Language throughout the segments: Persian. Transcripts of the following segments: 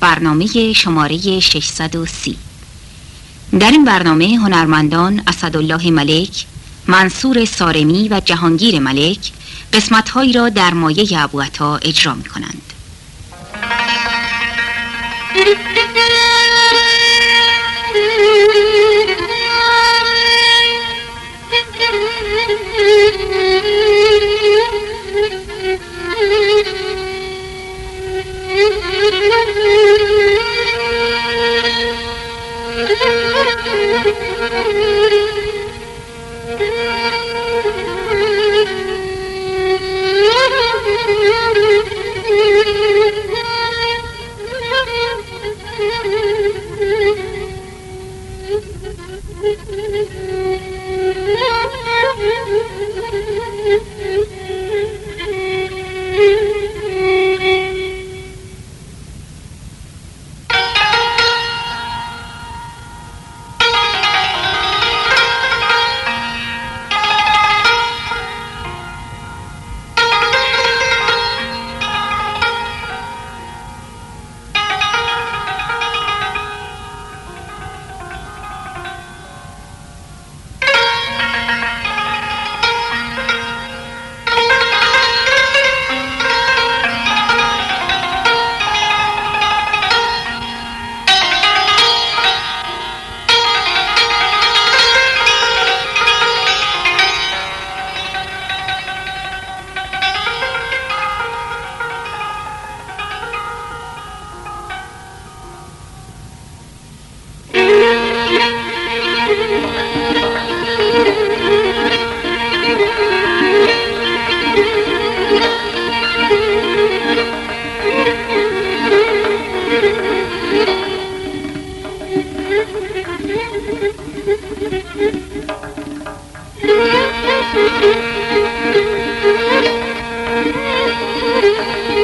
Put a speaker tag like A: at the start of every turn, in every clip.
A: برنامه شماره 630 در این برنامه هنرمندان اسدالله ملک، منصور سارمی و جهانگیر ملک قسمتهایی را در مایه ابوعطا اجرا می کنند. Yeah.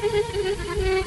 A: thank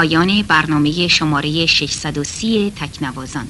A: پایان برنامه شماره 630 تکنوازان.